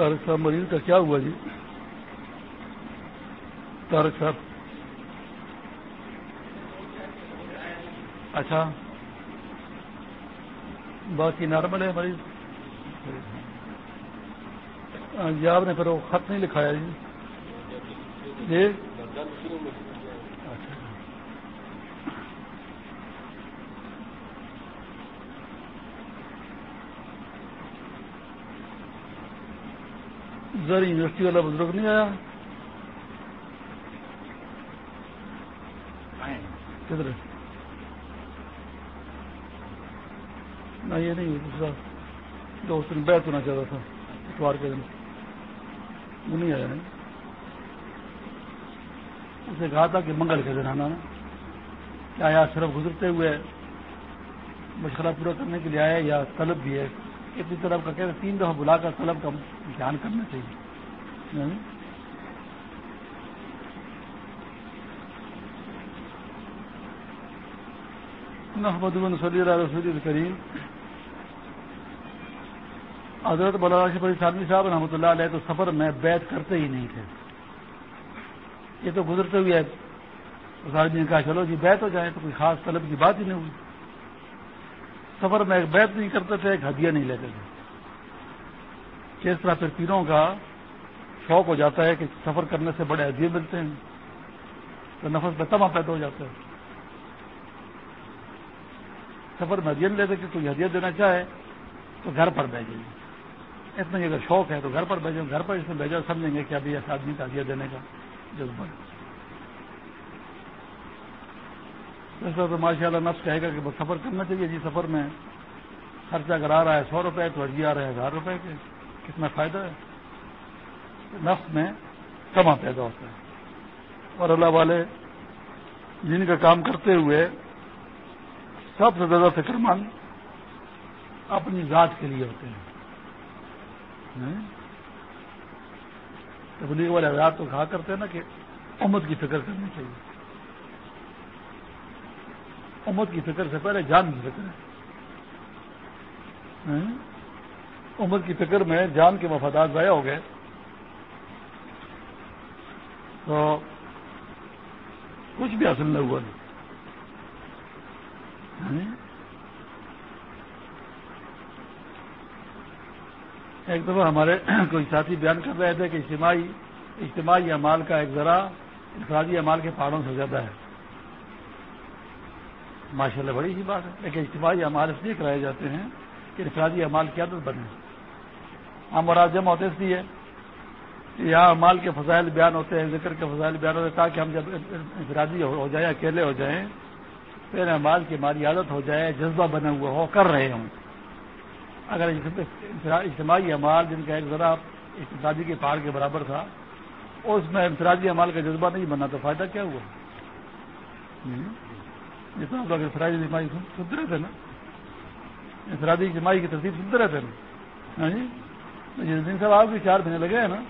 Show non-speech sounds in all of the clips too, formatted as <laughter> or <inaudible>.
تارک صاحب مریض کا کیا ہوا جی؟ تارک صاحب۔ اچھا۔ باقی نارمل ہے مریض؟ ہاں جی آپ نے پھر وہ خط نہیں لکھایا جی۔, جی۔ زر یونیورسٹی والا بزرگ نہیں آیا؟ کدھر نہ یہ نہیں، دوسرا دوست دن بیت ہونا چاہتا تھا، اتوار کے دن۔ وہ نہیں آیا۔ نہیں اسے کہا تھا کہ منگل کے دن آنا۔ کیا آیا صرف گزرتے ہوئے مشغلہ پورا کرنے کے لیے آیا یا طلب بھی ہے؟ اتنی طرف کا کہتے تین دفعہ بلا کر طلب کا دھیان کرنا چاہیے۔ یعنی محمد صلی اللہ رسول کریم حضرت مولانا شف علی سالمی صاحب رحمۃ اللہ علیہ تو سفر میں بیت کرتے ہی نہیں تھے۔ یہ تو گزرتے ہوئے نے کہا، چلو جی بیت ہو جائے تو کوئی خاص طلب کی بات ہی نہیں ہوئی۔ سفر میں ایک بیت نہیں کرتے تھے، ایک ہدیہ نہیں لیتے تھے۔ کس طرح پھر تینوں کا شوق ہو جاتا ہے کہ سفر کرنے سے بڑے ہدیے ملتے ہیں، تو نفس میں تما پیدا ہو جاتا ہے۔ سفر میں ہدیہ نہیں لیتے کہ کوئی ہدیہ دینا چاہے تو گھر پر بھیجیں۔ گے اتنا اگر شوق ہے تو گھر پر بھیجیں، گھر پر اس میں بھیجا سمجھیں گے کہ ابھی ایسا آدمی کا ہدیہ دینے کا جذبہ ایسا تو ماشاء اللہ نفس کہے گا کہ بس سفر کرنا چاہیے جی سفر میں خرچہ اگر آ رہا ہے سو روپے، تو ہدیہ آ رہا ہے ہزار روپے کے۔ کتنا فائدہ ہے؟ نفس میں کما پیدا ہوتا ہے۔ اور اللہ والے جن کا کام کرتے ہوئے سب سے زیادہ فکر مند اپنی ذات کے لیے ہوتے ہیں۔ تبلیغ والے حضرات تو کہا کرتے ہیں نا کہ امت کی فکر کرنی چاہیے۔ امت کی فکر سے پہلے جان کی فکر ہے۔ ہاں؟ امت کی فکر میں جان کے مفادات ضائع ہو گئے۔ تو کچھ بھی حاصل نہ ہوا۔ نہیں ایک دفعہ ہمارے <clears throat> کوئی ساتھی بیان کر رہے تھے کہ اجتماعی اجتماعی امال کا ایک ذرا انفرادی امال کے پہاڑوں سے زیادہ ہے۔ ماشاء اللہ بڑی ہی بات ہے۔ لیکن اجتماعی امال اس لیے کرائے جاتے ہیں کہ انفرادی امال کی عادت بنے ہم اور ہوتے اس لیے یہاں امال کے فضائل بیان ہوتے ہیں، ذکر کے فضائل بیان ہوتے ہیں، تاکہ ہم جب انفرادی ہو جائیں اکیلے ہو جائیں پھر امال کی ہماری عادت ہو جائے، جذبہ بنا ہوا ہو، کر رہے ہوں۔ اگر اجتماعی امال جن کا ایک ذرا اقتصادی کے پہاڑ کے برابر تھا، اس میں انفرادی امال کا جذبہ نہیں بنا، تو فائدہ کیا ہوا؟ جتنا لوگ انفرادی اجتماعی سنتے رہتے نا انفرادی اجتماعی کی ترتیب سنتے رہتے نا جی جس دن صاحب آپ بھی چار مہینے لگے ہیں نا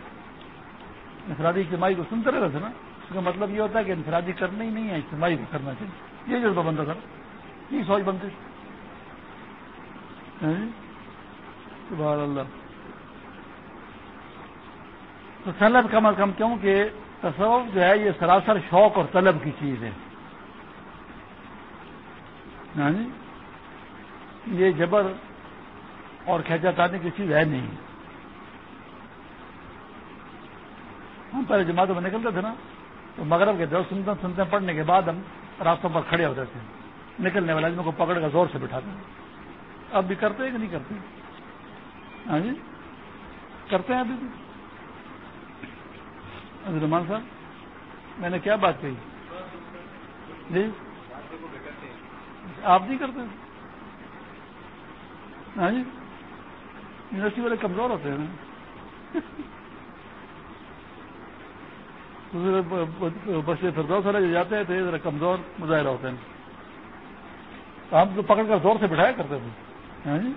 انفرادی اجتماعی کو سنتے رہتے نا اس کا مطلب یہ ہوتا ہے کہ انفرادی کرنا ہی نہیں ہے اجتماعی کو کرنا چاہیے یہ جذبہ بنتا تھا یہ سوچ بنتی سبحان اللہ تو طلب کم از کم کیوں کہ تصوف جو ہے یہ سراسر شوق اور طلب کی چیز ہے ہاں جی؟ یہ جبر اور کھینچا تانے کی چیز ہے نہیں۔ ہم پہلے جماعتوں میں نکلتے تھے نا، تو مغرب کے دور سنتے سنتے پڑھنے کے بعد ہم راستوں پر کھڑے ہوتے تھے۔ نکلنے والے آدمی کو پکڑ کر زور سے بٹھاتے ہیں۔ اب بھی کرتے ہیں کہ نہیں کرتے؟ ہاں جی؟ کرتے ہیں ابھی بھی۔ رحمان صاحب، میں نے کیا بات کہی؟ جی؟ آپ نہیں کرتے ہاں جی؟ یونیورسٹی والے کمزور ہوتے ہیں بچے فردوس والے جو جاتے ہیں ذرا کمزور مظاہرہ ہوتے ہیں۔ ہم تو پکڑ کر زور سے بٹھایا کرتے تھے ہاں جی؟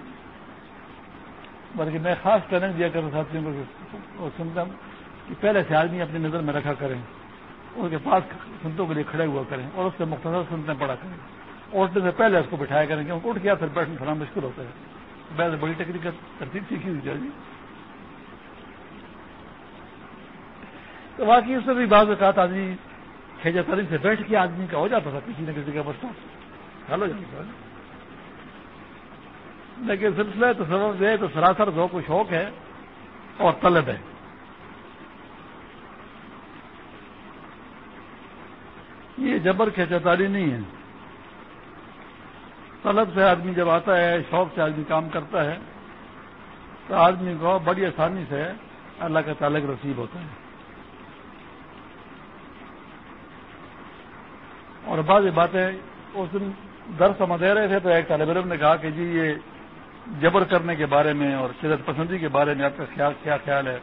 بلکہ میں خاص ٹریننگ دیا کرتا ساتھیوں کو سنتا ہوں کہ پہلے سے آدمی اپنی نظر میں رکھا کریں۔ ان کے پاس سنتوں کے لیے کھڑے ہوا کریں اور اس سے مختصر سنتے پڑا کریں۔ اٹھنے سے پہلے اس کو بٹھایا کریں کیونکہ اٹھ گیا، پھر بیٹھنا تھوڑا مشکل ہوتا ہے۔ پہلے بڑی ٹیکنیکل ترتیب سیکھی ہوئی جائے تو واقعی اس میں بھی بعض اوقات آدمی کھیجا ترین سے بیٹھ کے آدمی کا ہو جاتا تھا کسی نہ کسی کا بچہ حل ہو جاتا تھا۔ لیکن سلسلہ تو سبب دے تو سراسر ذوق کو شوق ہے اور طلب ہے۔ یہ جبر کھینچا نہیں ہے۔ طلب سے آدمی جب آتا ہے، شوق سے آدمی کام کرتا ہے، تو آدمی کو بڑی آسانی سے اللہ کا تعلق رسیب ہوتا ہے۔ اور بعض باتیں اس دن درس ہم دے رہے تھے، تو ایک طالب علم نے کہا کہ جی یہ جبر کرنے کے بارے میں اور شدت پسندی کے بارے میں آپ کا خیال، کیا خیال ہے؟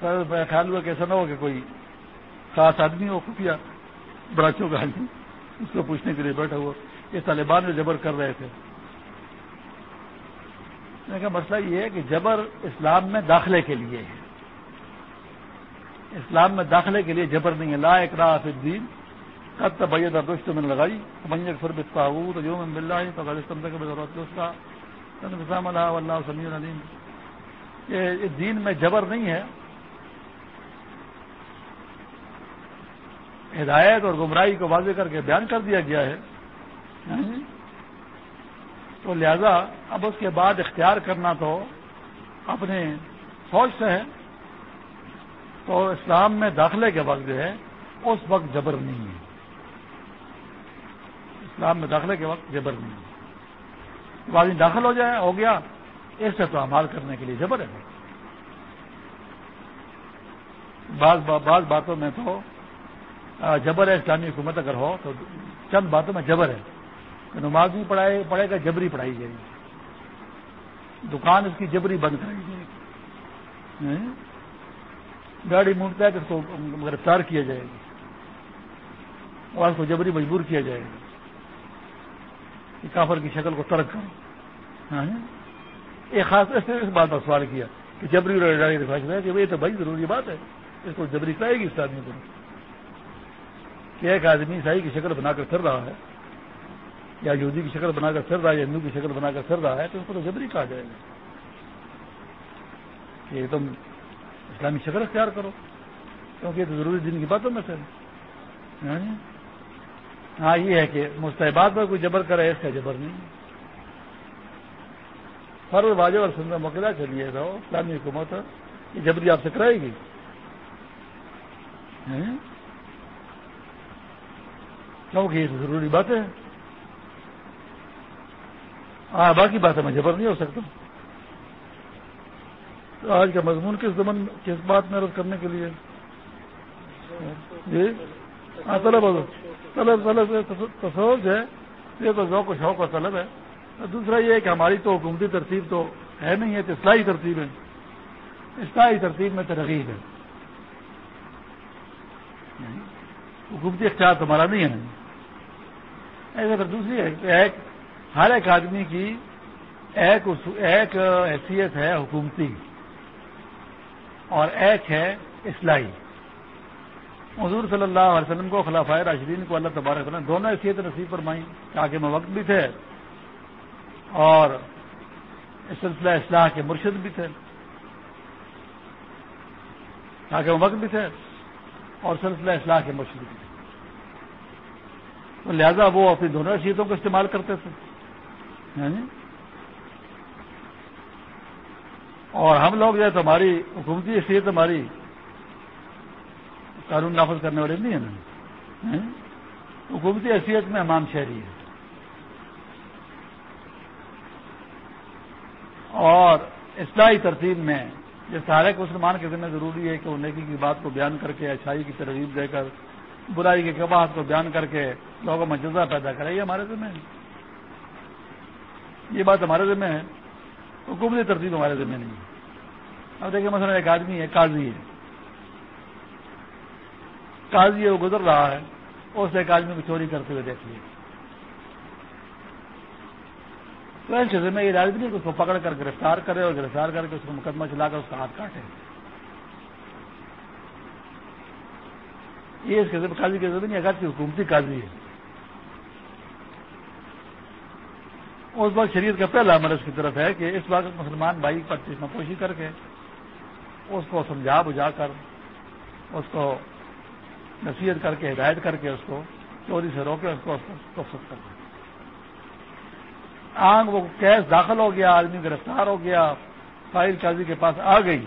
خیال ہوا کہ ایسا نہ ہو کہ کوئی خاص آدمی ہو، خفیہ براچوں کا آدمی اس کو پوچھنے کے لیے بیٹھا ہوا، یہ طالبان میں جبر کر رہے تھے۔ کا مسئلہ یہ ہے کہ جبر اسلام میں داخلے کے لیے ہے۔ اسلام میں داخلے کے لیے جبر نہیں ہے۔ لا اکرا الدین، قد تبید رشت میں لگائی من اکثر بتاؤ تو جو میں مل رہا ہے تو غالستان تک ضرورت اللہ اللہ یہ دین میں جبر نہیں ہے۔ ہدایت اور گمراہی کو واضح کر کے بیان کر دیا گیا ہے۔ تو لہذا اب اس کے بعد اختیار کرنا تو اپنے فوج سے ہے۔ تو اسلام میں داخلے کے وقت جو ہے اس وقت جبر نہیں ہے۔ اسلام میں داخلے کے وقت جبر نہیں ہے۔ آدمی داخل ہو جائے ہو گیا اس سے تو امال کرنے کے لیے جبر ہے۔ بعض بعض باتوں میں تو جبر ہے، اسلامی حکومت اگر ہو تو چند باتوں میں جبر ہے نماز بھی پڑھائے، پڑھے گا، جبری پڑھائی جائے گی۔ دکان اس کی جبری بند کرائی جائے گی۔ گاڑی مونٹتا ہے کہ اس کو گرفتار کیا جائے گا۔ اور اس کو جبری مجبور کیا جائے گا۔ کہ کافر کی شکل کو ترک کرو۔ ایک خاص اس بات پر سوال کیا کہ جبری دکھائی کہ یہ تو بڑی ضروری بات ہے، اس کو جبری کرائے گی اس آدمی کو۔ کہ ایک آدمی عیسائی کی شکل بنا کر پھر رہا ہے یا یہودی کی شکل بنا کر پھر رہا ہے یا ہندو کی شکل بنا کر پھر رہا ہے تو اس کو تو جبری کہا جائے گا۔ کہ تم اسلامی شکل اختیار کرو کیونکہ یہ تو ضروری دن کی باتوں میں سے ہاں, جی؟ ہاں, یہ ہے کہ مستحبات پر کوئی جبر کرے اس کا جبر نہیں۔ فرض واجب اور سندر موقع چلیے رہو اسلامی حکومت یہ جبری آپ سے کرائے گی۔ ہاں جی؟ کیونکہ یہ ضروری بات ہے ہاں باقی بات ہے میں جبر نہیں ہو سکتا تو آج کا مضمون کس زمن، کس بات میں رد کرنے کے لیے؟ جی؟ ہاں طلب طلب طلب تصور ہے۔ یہ تو ذوق و شوق و طلب ہے۔ دوسرا یہ ہے کہ ہماری تو حکومتی ترتیب تو ہے نہیں ہے، تو اصلاحی ترتیب ہے۔ اصلاحی ترتیب میں ترغیب ہے۔ یعنی حکومتی اختیار تمہارا نہیں ہے۔ ایسے پھر دوسری ایک، ہر ایک آدمی کی ایک ایک حیثیت ہے حکومتی اور ایک ہے اصلاحی۔ حضور صلی اللہ علیہ وسلم کو خلاف راشدین کو اللہ تبارک وسلم دونوں حیثیت نصیب فرمائی تاکہ میں وقت بھی تھے اور سلسلہ اصلاح کے مرشد بھی تھے۔ تاکہ وہ وقت بھی تھے اور سلسلہ اصلاح کے مرشد بھی تھے۔ تو لہذا وہ اپنی دونوں حیثیتوں کو استعمال کرتے تھے۔ ہاں جی؟ اور ہم لوگ جو ہے تو ہماری حکومتی حیثیت، ہماری قانون نافذ کرنے والے نہیں ہے نا۔ ہاں جی؟ حکومتی حیثیت میں امام شہری ہے اور اصلاحی ترتیب میں جس سارے مسلمان کے ذمہ ضروری ہے کہ وہ نیکی کی بات کو بیان کر کے، اچھائی کی ترغیب دے کر برائی کے کباہت کو بیان کر کے لوگوں میں جزا پیدا کرے، یہ ہمارے ذمہ ہے۔ یہ بات ہمارے ذمہ ہے۔ حکومتی ترتیب ہمارے ذمہ نہیں ہے۔ اب دیکھیں، مثلا ایک آدمی ہے، قاضی ہے۔ قاضی ہے وہ گزر رہا ہے، اس ایک آدمی کو چوری کرتے ہوئے دیکھ لیا۔ تو ایسے ذمہ یہ راجنی اس کو پکڑ کر گرفتار کرے اور گرفتار کر کے اس کو مقدمہ چلا کر اس کا ہاتھ کاٹے۔ یہ اس کے قاضی کے زمین اگر حکومتی قاضی ہے۔ اس وقت شریعت کا پہلا عمل اس کی طرف ہے کہ اس وقت مسلمان بھائی پر چشمہ پوشی کر کے اس کو سمجھا بجھا کر، اس کو نصیحت کر کے، ہدایت کر کے اس کو چوری سے روکے، اس کو رخصت کر دیں آنکھ وہ کیس داخل ہو گیا، آدمی گرفتار ہو گیا، فائل قاضی کے پاس آ گئی۔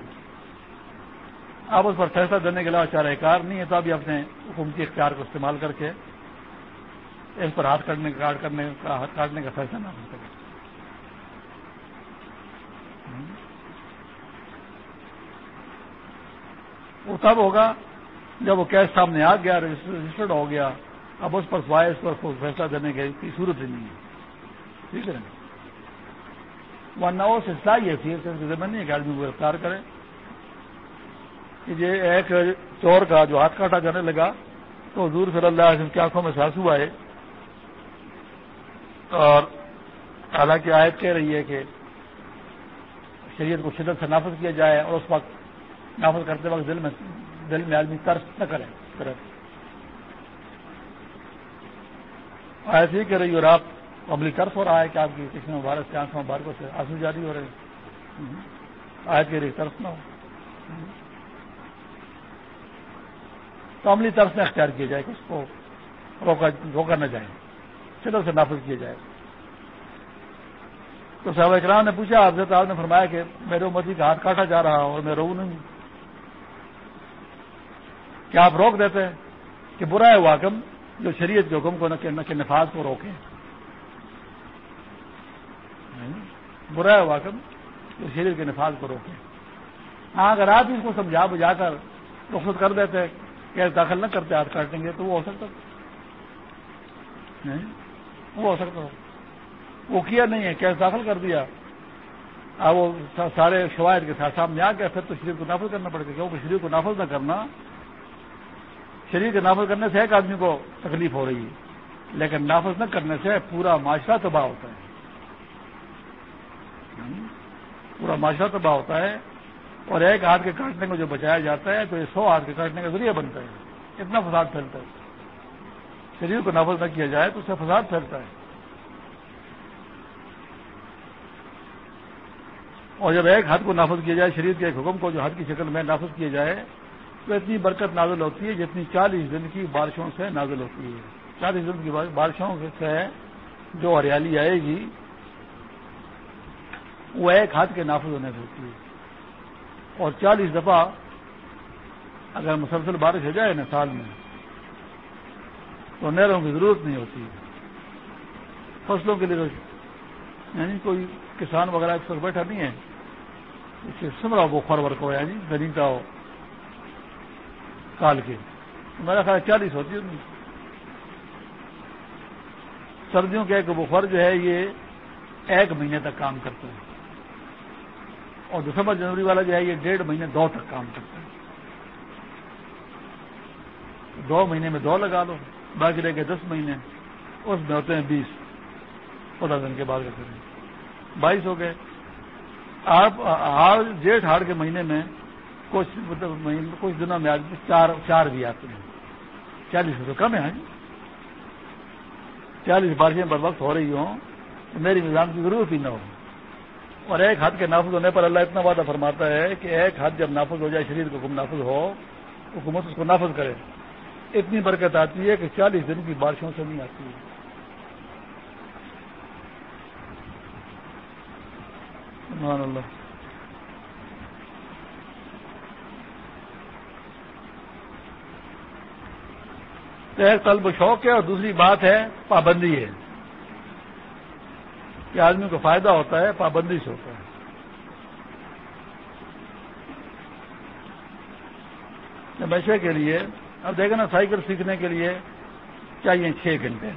اب اس پر فیصلہ دینے کے علاوہ چارہ کار نہیں ہے، تو ابھی اپنے حکومتی اختیار کو استعمال کر کے اس پر ہاتھ کاٹنے، کاٹ کرنے کا کاٹنے کا فیصلہ نہ ہو سکے۔ وہ تب ہوگا جب وہ کیس سامنے آ گیا، رجسٹرڈ ہو گیا۔ اب اس پر وائس پر فیصلہ دینے کی صورت ہی نہیں ہے۔ ٹھیک ہے ورنہ اس اصلاحی حیثیت سے زمین نہیں کہ آدمی کو گرفتار کرے۔ کہ یہ ایک چور کا جو ہاتھ کاٹا جانے لگا تو حضور صلی اللہ علیہ وسلم کی آنکھوں میں ساسو آئے اور حالانکہ آیت کہہ رہی ہے کہ شریعت کو شدت سے نافذ کیا جائے اور اس وقت نافذ کرتے وقت دل میں دل میں آدمی ترس نہ کرے۔ ایسے ہی کہہ رہی اور آپ پبلک ترس ہو رہا ہے کہ آپ کی کسی مبارک سے آنکھوں مبارکوں سے آنسو جاری ہو رہے ہیں۔ آیت کہہ رہی ترس نہ ہو۔ تو عملی طرف سے اختیار کیا جائے کہ اس کو روکا روکا نہ جائے شدت سے نافذ کیا جائے۔ تو صاحب اکرام نے پوچھا آپ سے آپ نے فرمایا کہ میرے امتی کا ہاتھ کاٹا جا رہا اور میں رو نہیں۔ کیا آپ روک دیتے ہیں کہ برا ہے وہ حکم جو شریعت کے حکم کو نہ کہ نفاذ کو روکے؟ برا ہے وہ جو شریعت کے نفاذ کو روکے۔ ہاں اگر آپ اس کو سمجھا بجھا کر رخصت کر دیتے کیس داخل نہ کرتے ہاتھ کاٹیں گے تو وہ ہو سکتا وہ ہو سکتا وہ کیا نہیں ہے، کیس داخل کر دیا۔ اب وہ سارے شوائد کے ساتھ سامنے آ گیا، پھر تو شریف کو نافذ کرنا پڑے گا۔ کیونکہ شریف کو نافذ نہ کرنا شریف کے نافذ کرنے سے ایک آدمی کو تکلیف ہو رہی ہے۔ لیکن نافذ نہ کرنے سے پورا معاشرہ تباہ ہوتا ہے۔ پورا معاشرہ تباہ ہوتا ہے۔ اور ایک ہاتھ کے کاٹنے کو جو بچایا جاتا ہے، تو یہ سو ہاتھ کے کاٹنے کا ذریعہ بنتا ہے۔ اتنا فساد پھیلتا ہے۔ شریر کو نافذ نہ کیا جائے تو اس سے فساد پھیلتا ہے۔ اور جب ایک ہاتھ کو نافذ کیا جائے، شریر کے ایک حکم کو جو ہاتھ کی شکل میں نافذ کیا جائے، تو اتنی برکت نازل ہوتی ہے جتنی چالیس دن کی بارشوں سے نازل ہوتی ہے۔ چالیس دن کی بارشوں سے جو ہریالی آئے گی، وہ ایک ہاتھ کے نافذ ہونے سے ہوتی ہے۔ اور چالیس دفعہ اگر مسلسل بارش ہو جائے نا سال میں، تو نہروں کی ضرورت نہیں ہوتی۔ فصلوں کے لیے یعنی کوئی کسان وغیرہ اس وقت بیٹھا نہیں ہے۔ اس سے سمرا وہ خور ورک ہو یعنی گنیتا ہو، کال کے۔ میرا خیال چالیس ہوتی ہے۔ سردیوں کے ایک بخار جو ہے، یہ ایک مہینے تک کام کرتے ہیں اور دسمبر جنوری والا جو ہے یہ ڈیڑھ مہینے دو تک کام کرتا ہے۔ دو مہینے میں دو لگا لو، باقی رہ گئے دس مہینے۔ اس میں ہوتے ہیں بیس۔ پندرہ دن کے بعد کرتے ہیں۔ بائیس ہو گئے۔ آپ ہار جیٹھ ہاڑ کے مہینے میں کچھ مطلب کچھ دنوں میں آج چار چار بھی آتے ہیں۔ چالیس تو کم ہے ہاں جی۔ چالیس بارشیں بر وقت ہو رہی ہوں۔ تو میری نظام کی ضرورت ہی نہ ہو۔ اور ایک ہاتھ کے نافذ ہونے پر اللہ اتنا وعدہ فرماتا ہے کہ ایک ہاتھ جب نافذ ہو جائے شریر کو حکم نافذ ہو، حکومت اس کو نافذ کرے۔ اتنی برکت آتی ہے کہ چالیس دن کی بارشوں سے نہیں آتی۔ ہے اللہ۔ ایک طلب شوق ہے اور دوسری بات ہے پابندی ہے۔ کہ آدمی کو فائدہ ہوتا ہے پابندی سے ہوتا ہے۔ ہمیشہ کے لیے، اب دیکھیں نا، سائیکل سیکھنے کے لیے چاہیے چھ گھنٹے۔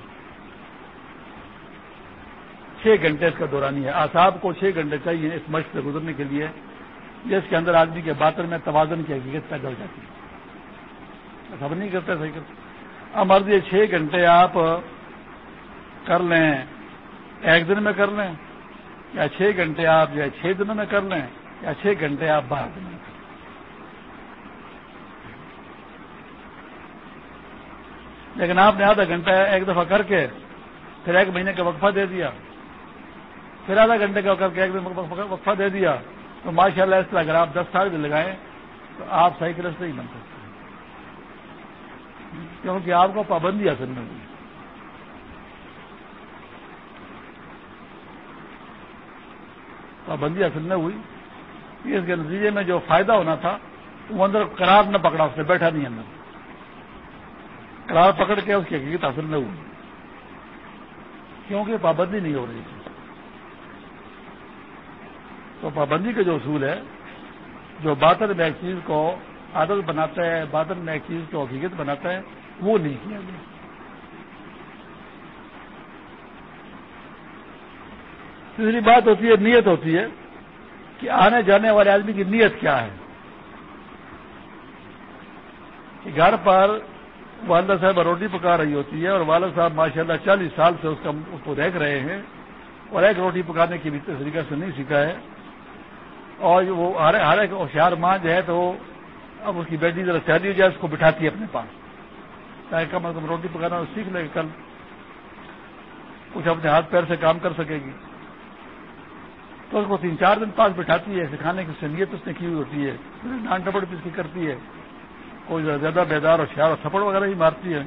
چھ گھنٹے اس کا دورانی ہے۔ آساب کو چھ گھنٹے چاہیے اس مشق سے گزرنے کے لیے، جس کے اندر آدمی کے باطن میں توازن کی حقیقت پیدا ہو جاتی ہے۔ خبر نہیں کرتے سائیکل۔ اب مرض یہ چھ گھنٹے آپ کر لیں۔ ایک دن میں کر لیں، یا چھ گھنٹے آپ جو ہے چھ دنوں میں کر لیں، یا چھ گھنٹے آپ بارہ دنوں میں کر لیں۔ لیکن آپ نے آدھا گھنٹہ ایک دفعہ کر کے، پھر ایک مہینے کا وقفہ دے دیا۔ پھر آدھا گھنٹے کا کر کے ایک دن وقفہ دے دیا۔ تو ماشاء اللہ اس طرح اگر آپ دس سال بھی لگائیں، تو آپ سائیکلسٹ نہیں بن سکتے کیونکہ آپ کو پابندی حاصل نہیں ہوئی پابندی حاصل نہ ہوئی۔ اس کے نتیجے میں جو فائدہ ہونا تھا، وہ اندر قرار نہ پکڑا، اس نے بیٹھا نہیں اندر۔ قرار پکڑ کے اس کی حقیقت حاصل نہ ہوئی۔ کیونکہ پابندی نہیں ہو رہی تھی۔ تو پابندی کا جو اصول ہے، جو باطن میں ایک چیز کو عادت بناتا ہے، باطن میں ایک چیز کو حقیقت بناتا ہے، وہ نہیں کیا گیا۔ تیسری بات ہوتی ہے، نیت ہوتی ہے کہ آنے جانے والے آدمی کی نیت کیا ہے۔ گھر پر والدہ صاحب روٹی پکا رہی ہوتی ہے اور والد صاحب ماشاء اللہ چالیس سال سے اس کا اس کو دیکھ رہے ہیں اور ایک روٹی پکانے کی بھی طریقہ سے نہیں سیکھا ہے۔ اور وہ ہر ایک ہوشیار ماں جو ہے تو اب اس کی بیٹی ذرا شادی ہو جائے، اس کو بٹھاتی ہے اپنے پاس۔ تاکہ کم از کم روٹی پکانا سیکھ لے، کل کچھ اپنے ہاتھ پیر سے کام کر سکے گی۔ تو اس کو تین چار دن پاس بٹھاتی ہے سکھانے کی سنیت اس نے کی ہوئی ہوتی ہے۔ نان ٹپڑ بھی اس کی کرتی ہے۔ کوئی زیادہ بیدار اور شیار اور تھپڑ وغیرہ ہی مارتی ہے۔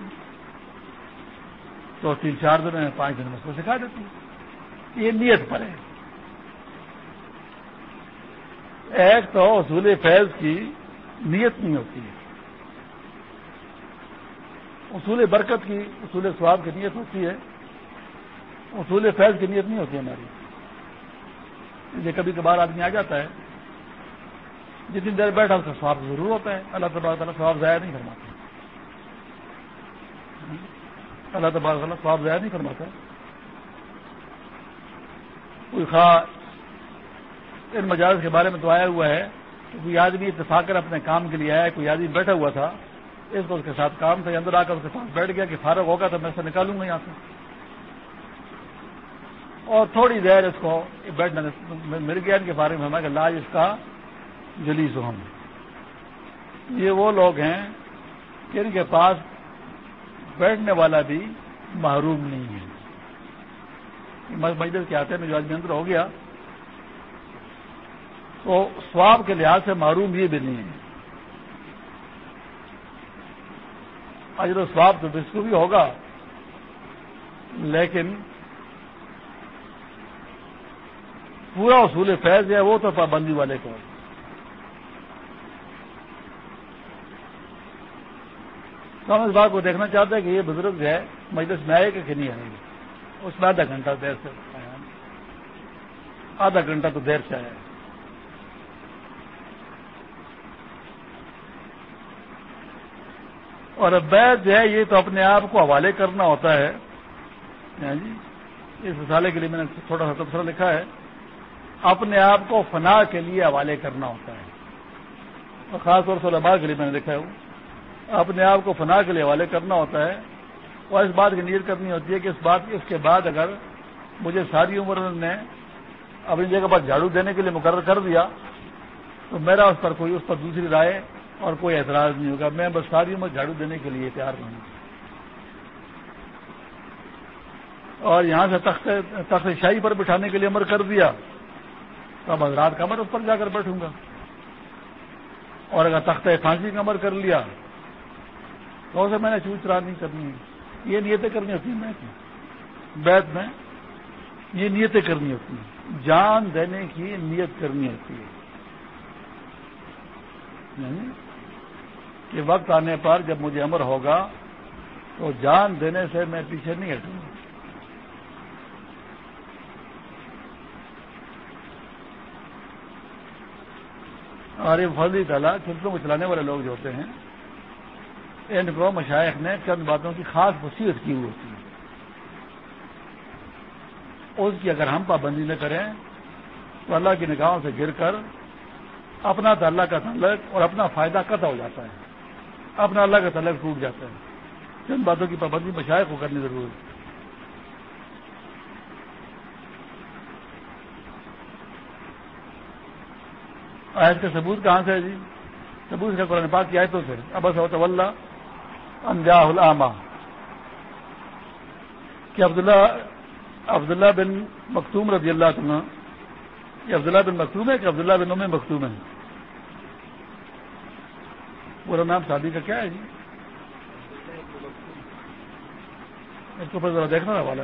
تو تین چار دن میں پانچ دن میں اس کو سکھا دیتی ہے۔ یہ نیت پر ہے۔ ایک تو اصول فیض کی نیت نہیں ہوتی ہے۔ اصول برکت کی، اصول سواب کی نیت ہوتی ہے۔ اصول فیض کی نیت نہیں ہوتی ہماری۔ یہ کبھی کبھار آدمی آ جاتا ہے۔ جتنی دیر بیٹھا اس کا سواب ضرور ہوتا ہے۔ اللہ تبارک تعالیٰ سواب ضائع نہیں کرواتا اللہ تبارک تعالیٰ سواب ضائع نہیں کرواتا کوئی خاص ان مجالس کے بارے میں تو آیا ہوا ہے کہ کوئی آدمی اتفاق کر اپنے کام کے لیے آیا، کوئی آدمی بیٹھا ہوا تھا، اس کو اس کے ساتھ کام تھا، اندر آ کر اس کے ساتھ بیٹھ گیا کہ فارغ ہوگا تو میں سے نکالوں گا یہاں سے۔ اور تھوڑی دیر اس کو بیٹھنے مل گیا ان کے بارے میں ہمیں کہ لاج اس کا جلیس ہم۔ یہ وہ لوگ ہیں کہ ان کے پاس بیٹھنے والا بھی محروم نہیں ہے۔ مجلس کے آتے میں جو آدمی اندر ہو گیا، تو سواب کے لحاظ سے معروم یہ بھی نہیں ہے۔ اجر و سواب تو اس کو بھی ہوگا، لیکن پورا اصول فیض ہے، وہ تو پابندی والے کو تو ہم اس بات کو دیکھنا چاہتے ہیں کہ یہ بزرگ جو ہے، مجلس میں آئے گا کہ نہیں آئے؟ گا اس میں آدھا گھنٹہ دیر سے آدھا گھنٹہ تو دیر سے آیا۔ اور بیت جو ہے، یہ تو اپنے آپ کو حوالے کرنا ہوتا ہے۔ ہاں جی اس رسالے کے لیے میں نے تھوڑا سا تبصرہ لکھا ہے۔ اپنے آپ کو فنا کے لیے حوالے کرنا ہوتا ہے۔ اور خاص طور سے علماء کے لیے میں نے لکھا ہے۔ اپنے آپ کو فنا کے لیے حوالے کرنا ہوتا ہے۔ اور اس بات کی نیت کرنی ہوتی ہے کہ اس بات اس کے بعد اگر مجھے ساری عمر نے اپنی جگہ پر جھاڑو دینے کے لیے مقرر کر دیا، تو میرا اس پر کوئی اس پر دوسری رائے اور کوئی اعتراض نہیں ہوگا۔ میں بس ساری عمر جھاڑو دینے کے لیے تیار نہیں اور یہاں سے تخت تخت شاہی پر بٹھانے کے لیے امر کر دیا۔ تو اب حضرات کا امر اس پر جا کر بیٹھوں گا۔ اور اگر تخت پھانسی کا امر کر لیا، تو اسے میں نے چوچ رات نہیں کرنی ہے۔ یہ نیتیں کرنی ہوتی ہیں، میں بیت میں یہ نیتیں کرنی ہوتی ہیں۔ جان دینے کی نیت کرنی ہوتی ہے۔ یعنی کہ وقت آنے پر جب مجھے امر ہوگا، تو جان دینے سے میں پیچھے نہیں ہٹوں گا۔ اور یہ فضلی تعالیٰ سلسلوں کو چلانے والے لوگ جو ہوتے ہیں، ان کو مشائق نے چند باتوں کی خاص وصیت کی ہوئی ہوتی ہے۔ اس کی اگر ہم پابندی نہ کریں، تو اللہ کی نگاہوں سے گر کر اپنا تو اللہ کا تعلق اور اپنا فائدہ قطع ہو جاتا ہے۔ اپنا اللہ کا تعلق ٹوٹ جاتا ہے۔ جن باتوں کی پابندی مشائق کو کرنی ضروری ہے۔ آیت کا ثبوت کہاں سے ہے جی؟ ثبوت کا قرآن پاک کی آیتوں سے۔ اب اللہ انجا العامہ۔ کہ عبداللہ عبداللہ بن مختوم رضی اللہ عنہ یہ عبداللہ بن مختوم ہے کہ عبداللہ بن ام مختوم ہے؟ پورا نام شادی کا کیا ہے جی؟ اس کو ذرا دیکھنا والا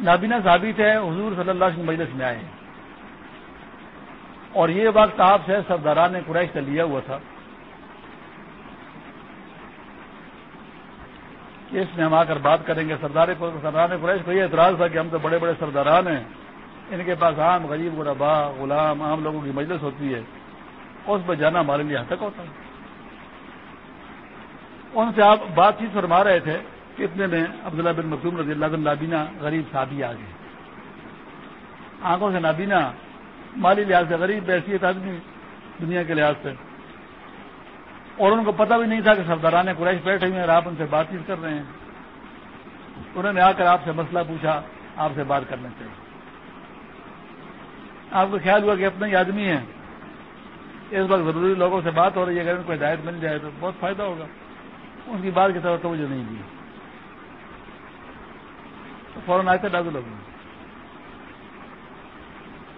نابینا ثابت ہے، حضور صلی اللہ علیہ مجلس میں آئے ہیں۔ اور یہ وقت آپ سے سرداران نے قریش سے لیا ہوا تھا کہ اس میں ہم آ کر بات کریں گے سردار سردار قریش کو یہ اعتراض تھا کہ ہم تو بڑے بڑے سرداران ہیں۔ ان کے پاس عام غریب، غربا، غلام، عام لوگوں کی مجلس ہوتی ہے۔ اس پہ جانا ہمارے لیے تک ہوتا ہے۔ ان سے آپ بات چیت فرما رہے تھے کہ اتنے میں عبداللہ بن مقدوم رضی اللہ نابینا غریب صحابی آ گئے۔ آنکھوں سے نابینا مالی لحاظ سے غریب، بحثیت آدمی دنیا کے لحاظ سے۔ اور ان کو پتہ بھی نہیں تھا کہ سرداران قریش بیٹھے ہوئے ہیں اور آپ ان سے بات چیت کر رہے ہیں۔ انہوں نے آ کر آپ سے مسئلہ پوچھا، آپ سے بات کرنا چاہیے آپ کو خیال ہوا کہ اپنا ہی آدمی ہے اس وقت ضروری لوگوں سے بات ہو رہی ہے، اگر ان کو ہدایت مل جائے تو بہت فائدہ ہوگا۔ ان کی بات کی طرف توجہ نہیں دی۔ فوراً آئے تھے ڈاکو لوگ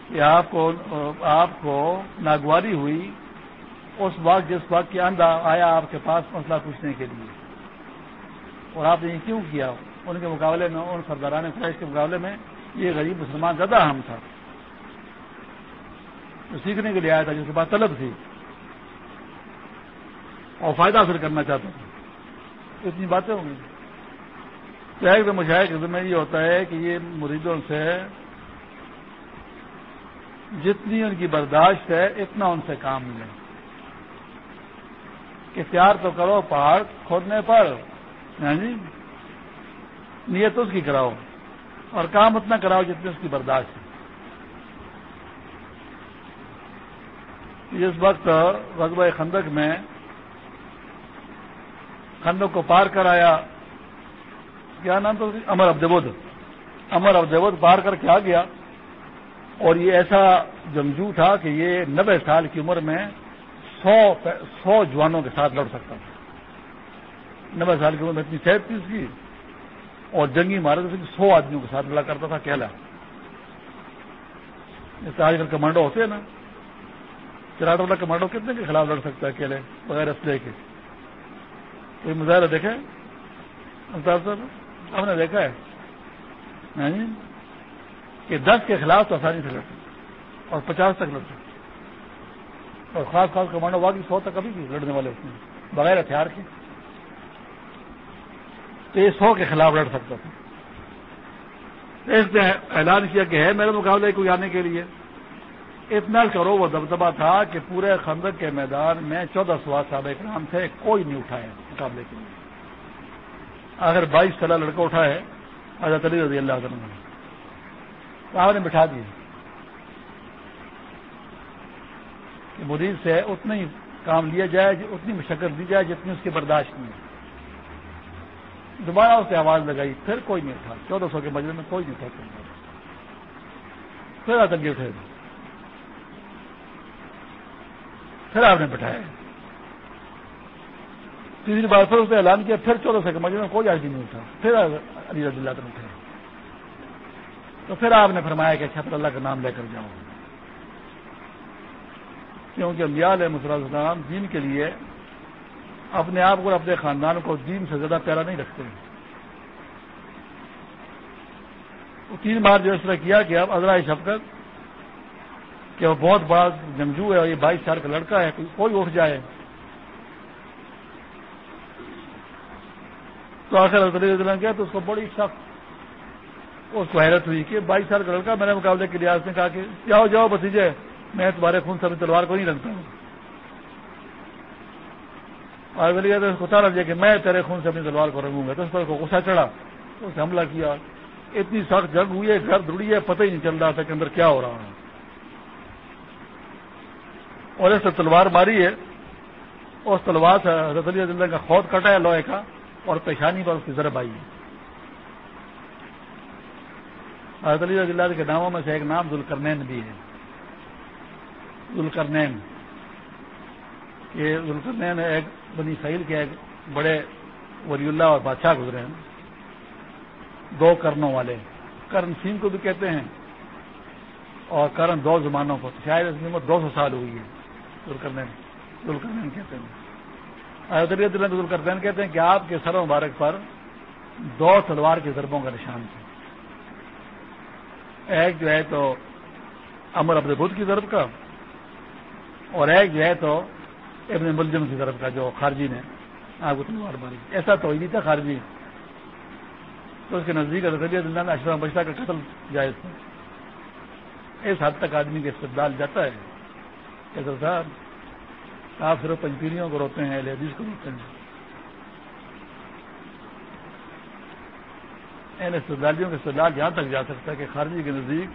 کہ آپ کو آپ کو ناگواری ہوئی، اس وقت جس وقت کے اندر آیا آپ کے پاس مسئلہ پوچھنے کے لیے۔ اور آپ نے یہ کیوں کیا؟ ان کے مقابلے میں، ان سرداران فریش کے مقابلے میں یہ غریب مسلمان زیادہ اہم تھا۔ جو سیکھنے کے لیے آیا تھا، جس کے بعد طلب تھی۔ اور فائدہ حاصل کرنا چاہتا تھا۔ اتنی باتیں ہوں گی۔ تو ایک دم مشاہد کے ذمہ یہ ہوتا ہے کہ یہ مریضوں سے جتنی ان کی برداشت ہے، اتنا ان سے کام ملے کہ تیار تو کرو پہاڑ کھودنے پر ہاں جی؟ نیت اس کی کراؤ۔ اور کام اتنا کراؤ جتنی اس کی برداشت ہے۔ جس وقت رقبہ خندق میں خندق کو پار کر آیا کیا نام تو امر ابدبود امر ابدبود پار کر کے آ گیا۔ اور یہ ایسا جنگجو تھا کہ یہ نبے سال کی عمر میں سو سو جوانوں کے ساتھ لڑ سکتا تھا۔ نبے سال کی عمر میں اتنی صحت تھی اس کی۔ اور جنگی مارت سے سو آدمیوں کے ساتھ لڑا کرتا تھا کہلا جیسے آج کل کمانڈو ہوتے ہیں نا۔ چراٹ والا کمانڈو کتنے کے خلاف لڑ سکتا ہے اکیلے بغیر اسلحے کے۔ کوئی مظاہرہ دیکھے صاحب ہم نے دیکھا ہے؟ کہ دس کے خلاف تو آسانی سے لڑ سکتے اور پچاس تک لڑ سکتے اور خاص خاص کمانڈو واقعی سو تک ابھی بھی لڑنے والے ہوتے ہیں، بغیر ہتھیار کے۔ تو یہ سو کے خلاف لڑ سکتا تھا۔ اس نے اعلان کیا کہ ہے، میرے مقابلے کوئی یعنی آنے کے لیے۔ اتنا کرو وہ دبدبا تھا کہ پورے خندق کے میدان میں چودہ سو صحابہ کرام تھے، کوئی نہیں اٹھایا مقابلے کے لیے۔ اگر بائیس سالہ لڑکا اٹھا ہے، حضرت علی رضی اللہ عنہ آپ نے بٹھا دیے کہ مریض سے اتنا ہی کام لیا جائے، اتنی مشقت دی جائے جتنی اس کی برداشت میں دوبارہ اس سے آواز لگائی، پھر کوئی نہیں تھا چودہ سو کے مجرے میں کوئی نہیں تھا پھر آ تک اٹھے پھر آپ نے بٹھایا۔ تیسری بار پھر اس نے اعلان کیا، پھر چودہ سو کے مجرے میں کوئی آدمی نہیں اٹھا۔ پھر علی رضی اللہ اٹھے۔ تو پھر آپ نے فرمایا کہ اچھا اللہ کا نام لے کر جاؤ کیونکہ امیال ہے السلام دین کے لیے اپنے آپ کو اور اپنے خاندان کو دین سے زیادہ پیارا نہیں رکھتے۔ وہ تین بار جو اس طرح کیا کہ اب ازرا شفقت کہ وہ بہت بڑا جنگجو ہے اور یہ بائیس سال کا لڑکا ہے، کوئی اٹھ جائے۔ تو آخر حضرت گیا تو اس کو بڑی سخت اس کو حیرت ہوئی کہ بائیس سال کا لڑکا میرے مقابلے کے لحاظ نے کہا کہ جاؤ جاؤ بتیجے میں تمہارے خون سے تلوار کو نہیں رکھتا ہوں۔ اور بلی کو تارا دیا کہ میں تیرے خون سے اپنی تلوار کو رنگوں گا۔ تو اس پر کو غصہ چڑھا۔ تو اسے حملہ کیا۔ اتنی سخت جنگ ہوئی ہے، گھر دڑی ہے، پتہ ہی نہیں چل رہا تھا کہ اندر کیا ہو رہا ہے۔ اور اس سے تلوار ماری ہے۔ اس تلوار سے حضرت علی اللہ کا خود کٹا ہے لوہے کا اور پیشانی پر اس کی ضرب آئی ہے۔ حضرت علی اللہ کے ناموں میں سے ایک نام ذوالکرنین بھی ہے۔ ذوالکرنین یہ ذوالکرنین ایک بنی سعیل کے ایک بڑے ولی اللہ اور بادشاہ گزرے ہیں۔ دو کرنوں والے۔ کرن سنگھ کو بھی کہتے ہیں اور کرن دو زمانوں کو۔ شاید اس عمر دو سو سال ہوئی ہے۔ ذوالکرنین کہتے ہیں۔ ذوالکردین کہتے ہیں کہ آپ کے سر مبارک پر دو تلوار کے ضربوں کا نشان تھا۔ ایک جو ہے تو امر ابد بدھ کی ضرب کا اور ایک جو ہے تو ابن ملزم کی طرف کا جو خارجی نے۔ آپ کو تلوار ماری ایسا تو ہی نہیں تھا خارجی۔ تو اس کے نزدیک اللہ نے اشرف بشرا کا قتل جائز تھا۔ اس حد تک آدمی کے استدال جاتا ہے کیسر صاحب، آپ صرف پنچیریوں کو روتے ہیں لیڈیز کو روتے ہیں۔ ان استدالیوں کے استدال جہاں تک جا سکتا ہے کہ خارجی کے نزدیک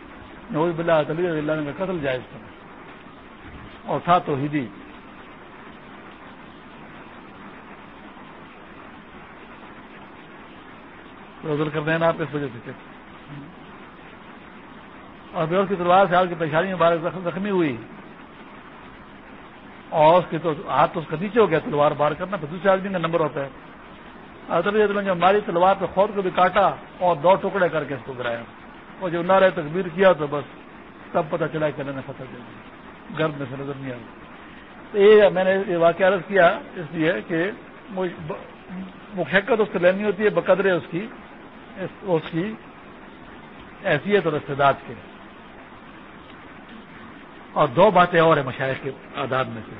نوز بلّہ علی اللہ کا قتل جائز تھا اور تھا تو ہی کر دینا آپ اس وجہ سے اور پھر اس کی تلوار سے آپ کی پریشانی میں بار زخمی ہوئی۔ اور اس کے تو ہاتھ تو اس کا نیچے ہو گیا، تلوار بار کرنا، پھر دوسرے آدمی کا نمبر ہوتا ہے۔ جو ہماری تلوار پہ خود کو بھی کاٹا اور دو ٹکڑے کر کے اس کو گرایا۔ اور جو نہ تکبیر کیا تو بس تب پتہ چلا کہ نے فتح دے دیا۔ گرد میں سے نظر نہیں آیا تو یہ میں نے یہ واقعہ عرض کیا اس لیے کہ مشقت اس کو لینی ہوتی ہے بقدرے اس کی اس کی حیثیت اور استداد کے۔ اور دو باتیں اور ہیں مشاعر کے آداد میں سے۔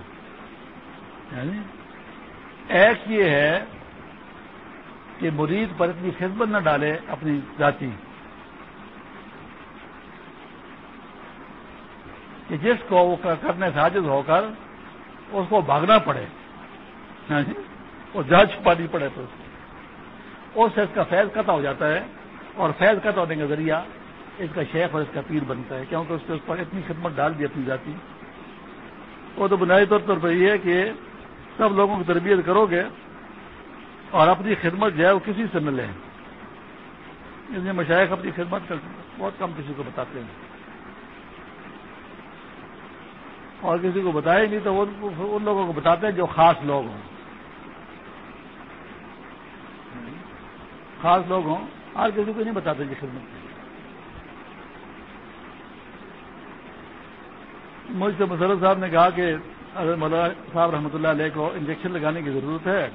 یعنی ایک یہ ہے کہ مرید پر اتنی خدمت نہ ڈالے اپنی ذاتی۔ کہ جس کو وہ کرنے سے حاجز ہو کر اس کو بھاگنا پڑے۔ یعنی وہ جج پانی پڑے تو اس سے اس کا فیض قطع ہو جاتا ہے اور فیض قطع ہونے کا ذریعہ اس کا شیخ اور اس کا پیر بنتا ہے، کیونکہ اس اس پر اتنی خدمت ڈال دی اپنی ذاتی۔ وہ تو بنیادی طور پر یہ ہے کہ سب لوگوں کی تربیت کرو گے اور اپنی خدمت جو ہے وہ کسی سے ملے۔ اس لیے مشائق اپنی خدمت کر بہت کم کسی کو بتاتے ہیں۔ اور کسی کو بتایا نہیں تو ان لوگوں کو بتاتے ہیں جو خاص لوگ ہوں۔ خاص لوگ ہوں آج کسی کو نہیں بتاتے جی خدمت۔ مجھ سے مسرت صاحب نے کہا کہ اگر مولانا صاحب رحمۃ اللہ علیہ کو انجیکشن لگانے کی ضرورت ہے۔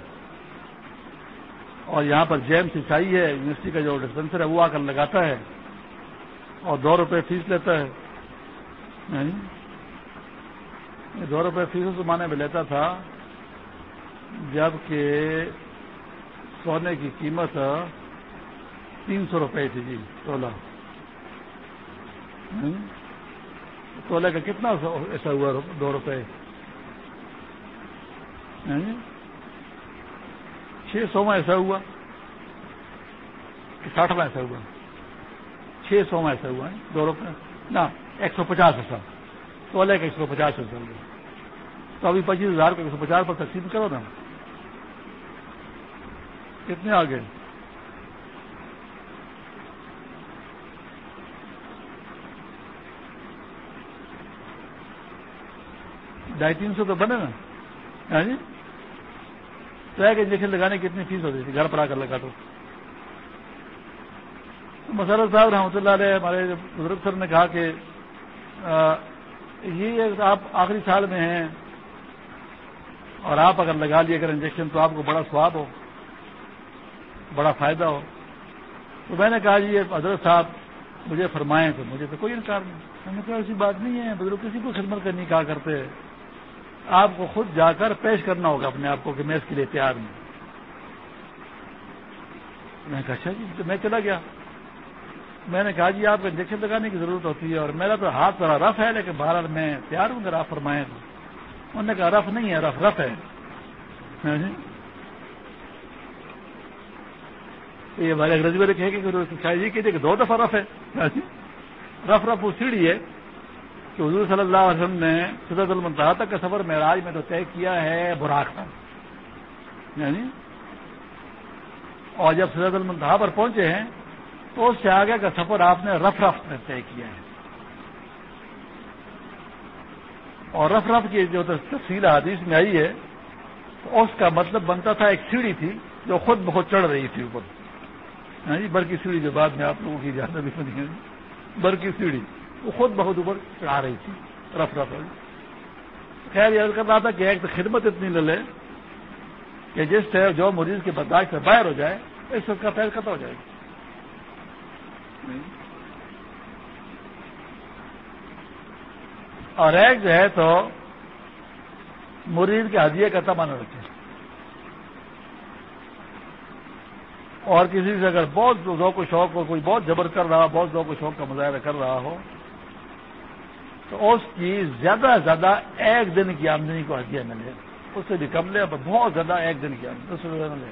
اور یہاں پر جیم سچائی ہے، یونیورسٹی کا جو ڈسپینسر ہے، وہ آ کر لگاتا ہے اور دو روپے فیس لیتا ہے۔ یعنی دو روپے فیس زمانے میں لیتا تھا جبکہ سونے کی قیمت تین سو روپئے تھی جی تولہ۔ یعنی تولہ کا کتنا ایسا ہوا دو روپئے یعنی چھ سو میں ایسا ہوا ساٹھ میں ایسا ہوا چھ سو میں ایسا ہوا دو روپئے نہ، ایک سو پچاس ایسا تولہ کا ایک سو پچاس ایسا ہوا۔ تو ابھی پچیس ہزار کو ایک سو پچاس پر تقسیم کرو نا۔ کتنے آگے ڈھائی تین سو تو بنے نا۔ جی تو ایک انجیکشن لگانے کی کتنی فیس ہوتی تھی، گھر پر آ کر لگا تو مسرت صاحب رحمۃ اللہ علیہ ہمارے بزرگ سر نے کہا کہ یہ آپ آخری سال میں ہیں اور آپ اگر لگا لیے اگر انجیکشن تو آپ کو بڑا سواب ہو، بڑا فائدہ ہو۔ تو میں نے کہا جی یہ حضرت صاحب مجھے فرمائیں تو مجھے تو کوئی انکار نہیں۔ میں نے کہا، ایسی بات نہیں ہے، بزرگ کسی کو خدمت کرنی کہا کرتے آپ کو خود جا کر پیش کرنا ہوگا اپنے آپ کو کہ میں اس کے لیے تیار ہوں۔ میں نے کہا اچھا جی تو میں چلا گیا۔ میں نے کہا جی آپ کو انجیکشن لگانے کی ضرورت ہوتی ہے اور میرا تو ہاتھ ذرا رف ہے، لیکن باہر میں تیار ہوں اگر آپ فرمائیں۔ تو انہوں نے کہا، رف نہیں ہے، رف رف ہے۔ یہ ہمارے انگریزی میں کہے کہ جی کہ دو دفعہ رف ہے۔ رف رف، وہ سیڑھی ہے۔ کہ حضور صلی اللہ علیہ وسلم نے سدرت المنتہا تک کا سفر معراج میں تو طے کیا ہے براق کا یعنی اور جب سدرت المنتہا پر پہنچے ہیں تو اس سے آگے کا سفر آپ نے رف رف میں طے کیا ہے۔ اور رف رف کی جو تفصیل حدیث میں آئی ہے تو اس کا مطلب بنتا تھا ایک سیڑھی تھی جو خود بہت چڑھ رہی تھی اوپر۔ ہاں جی سیڑھی جو بعد میں آپ لوگوں کی اجازت بھی بنی ہے۔ بر سیڑھی۔ وہ خود بہت اوپر چڑھا رہی تھی، رف رف خیر یہ کر رہا تھا کہ ایک تو خدمت اتنی لے لے کہ جس سے جو مریض کی برداشت سے باہر ہو جائے، اس وقت کا فیض ختم ہو جائے گا۔ اور ایک جو ہے تو مریض کے ہدیے کا تمنا رکھے۔ اور کسی سے اگر بہت ذوق و شوق ہو، کوئی بہت جبر کر رہا بہت ذوق و شوق کا مظاہرہ کر رہا ہو تو اس کی زیادہ سے زیادہ ایک دن کی آمدنی کو ہدیہ ملے اس سے بھی کم لے بہت زیادہ ایک دن کی آمدنی، اس سے زیادہ لے۔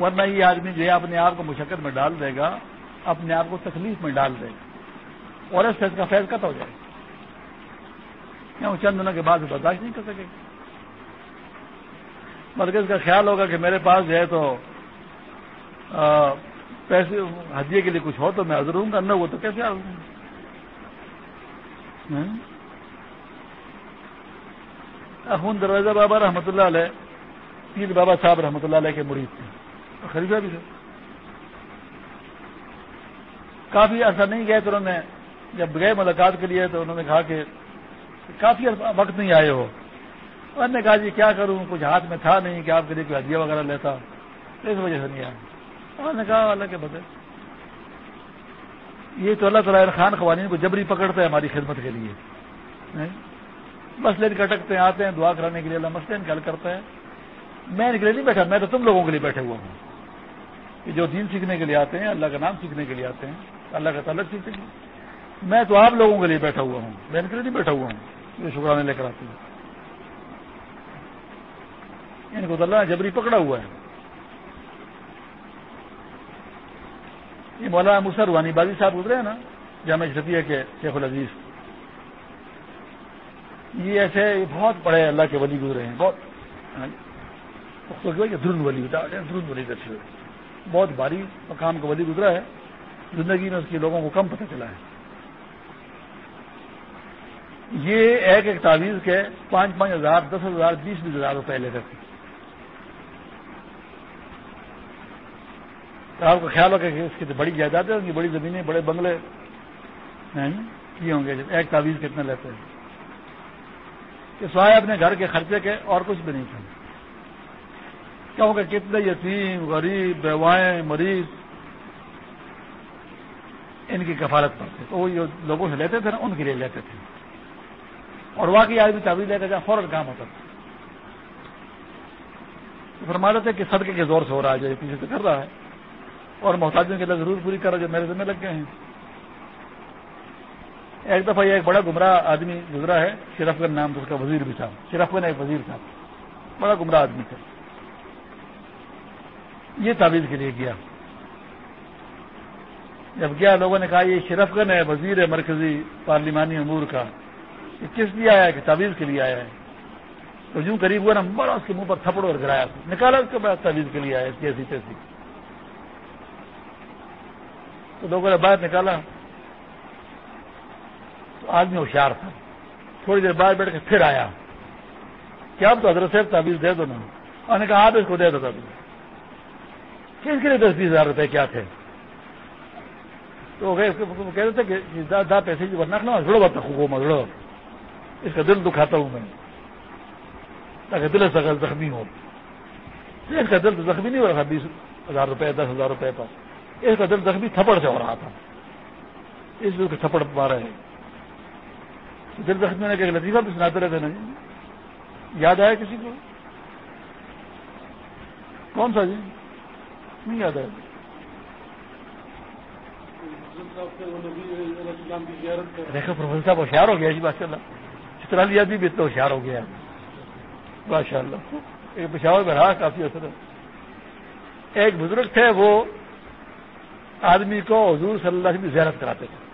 ورنہ یہ آدمی جو ہے اپنے آپ کو مشقت میں ڈال دے گا، اپنے آپ کو تکلیف میں ڈال دے گا اور اس سے اس کا فیض کت ہو جائے۔ گا وہ چند دنوں کے بعد برداشت نہیں کر سکے۔ گا بلکہ اس کا خیال ہوگا کہ میرے پاس جو ہے تو پیسے ہدیے کے لیے کچھ ہو تو میں حضر ہوں گا، نہ وہ تو کیسے آؤں اخون دروازہ بابا رحمۃ اللہ علیہ، پیر بابا صاحب رحمۃ اللہ علیہ کے مرید تھے۔ خریدا بھی تھا کافی عرصہ نہیں گئے تو انہوں نے، جب گئے ملاقات کے لیے تو انہوں نے کہا کہ کافی وقت نہیں آئے ہو۔ انہوں نے کہا جی کیا کروں؟ کچھ ہاتھ میں تھا نہیں، کہ آپ کے لیے کوئی ہدیہ وغیرہ لیتا۔ اس وجہ سے نہیں آیا انہوں نے کہا، اللہ کے بدل یہ تو اللہ تعالیٰ خان قوانین کو جبری پکڑتا ہے ہماری خدمت کے لیے۔ مسئلے کٹکتے ہیں، آتے ہیں، دعا کرانے کے لیے اللہ مسئلے حل کرتا ہے۔ میں ان کے لیے نہیں بیٹھا، میں تو تم لوگوں کے لیے بیٹھے ہوا ہوں۔ کہ جو دین سیکھنے کے لیے آتے ہیں، اللہ کا نام سیکھنے کے لیے آتے ہیں، اللہ کا تعلق سیکھنے کے لیے۔ میں تو آپ لوگوں کے لیے بیٹھا ہوا ہوں، میں ان کے لیے نہیں بیٹھا ہوا ہوں۔ یہ شکرانے لے کر آتے ہیں۔ ان کو تو اللہ نے جبری پکڑا ہوا ہے۔ یہ مولانا مسر روانی بازی صاحب گزرے ہیں نا، جامع شفیع کے شیخ العزیز۔ یہ ایسے بہت بڑے اللہ کے ولی گزرے ہیں، بہت۔ درن ولی درن ولی درشے بہت بھاری مقام کا ولی گزرا ہے، زندگی میں اس کے لوگوں کو کم پتہ چلا ہے۔ یہ ایک ایک تعویذ کے پانچ پانچ ہزار، دس ہزار، بیس بیس ہزار روپے لیتے تھے آپ کا خیال ہوگا کہ اس کی تو بڑی جائیدادیں ہوں گی بڑی زمینیں بڑے بنگلے یہ ہوں گے ایک تعویذ کتنے لیتے ہیں۔ کہ سوائے اپنے گھر کے خرچے کے اور کچھ بھی نہیں تھے کیونکہ کتنے یتیم، غریب، بیوائیں، مریض، ان کی کفالت کرتے تو وہ جو لوگوں سے لیتے تھے نا، ان کے لیے لیتے تھے۔ اور واقعی آدمی تعویذ لے کر جائے فوراً کام ہوتا تھا۔ فرما تھے کہ سڑکیں کے زور سے ہو رہا ہے، جو پیچھے سے کر رہا ہے۔ اور محتاجوں کے لیے ضرور پوری کر رہا جو میرے ذمہ لگ گئے ہیں۔ ایک دفعہ یہ ایک بڑا گمراہ آدمی گزرا ہے، شرف گن نام تو اس کا وزیر بھی تھا۔ شرف گن ایک وزیر تھا۔ بڑا گمراہ آدمی تھا۔ یہ تعویذ کے لیے گیا۔ جب گیا، لوگوں نے کہا، یہ شرف گن ہے، وزیر ہے، مرکزی پارلیمانی امور کا۔ یہ کس لیے آیا ہے؟ کہ تعویذ کے لیے آیا ہے۔ تو یوں قریب ہوا نا، بڑا اس کے منہ پر تھپڑ اور گرایا نکالا اس کے بعد تعویذ کے لیے آیا ایسی تیسی۔ تو لوگوں نے باہر نکالا تو آدمی ہوشیار تھا۔ تھوڑی دیر بعد بیٹھ کے پھر آیا۔ کیا تو حضرت صاحب تعویذ دے دو نا۔ نے کہا آپ اس کو دے دو تعویذ۔ کس کے لیے دس بیس ہزار روپے کیا تھے؟ تو کہہ رہے تھے کہ دا پیسے کی ورنہ رکھنا جڑو بات خوب مزڑو اس کا دل دکھاتا ہوں میں۔ تاکہ دل سے زخمی ہو۔ اس کا دل تو زخمی نہیں ہو رہا، بیس ہزار روپے، دس ہزار روپے پر۔ اس کا دل زخمی تھپڑ سے ہو رہا تھا۔ اس دل کے تھپڑ مارے ہیں۔ دل زخمی ہونے کے لطیفہ بھی سناتے رہتے نہیں۔ یاد آیا کسی کو؟ کون سا جی؟ نہیں یاد آیا۔ دیکھو، پروفیسر صاحب ہوشیار ہو گیا جی ماشاء اللہ۔ چترا لیا بھی اتنا ہوشیار ہو گیا۔ ماشاء اللہ۔ ایک پشاور میں رہا، کافی اثر۔ ایک بزرگ تھے، وہ آدمی کو حضور صلی اللہ سے بھی زیارت کراتے تھے۔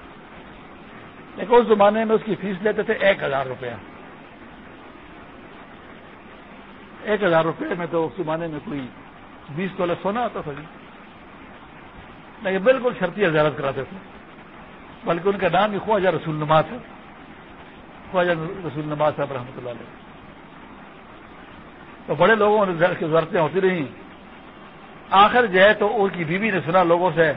لیکن اس زمانے میں اس کی فیس لیتے تھے ایک ہزار روپیہ۔ ایک ہزار روپے میں تو اس زمانے میں کوئی بیس تولہ سونا آتا تھا جی۔ لیکن بالکل شرطی زیارت کراتے تھے۔ بلکہ ان کا نام بھی خواجہ رسول نما تھا۔ خواجہ رسول نما صاحب رحمۃ اللہ علیہ۔ تو بڑے لوگوں کی ضرورتیں ہوتی رہیں۔ آخر جو ہے تو ان کی بیوی نے سنا لوگوں سے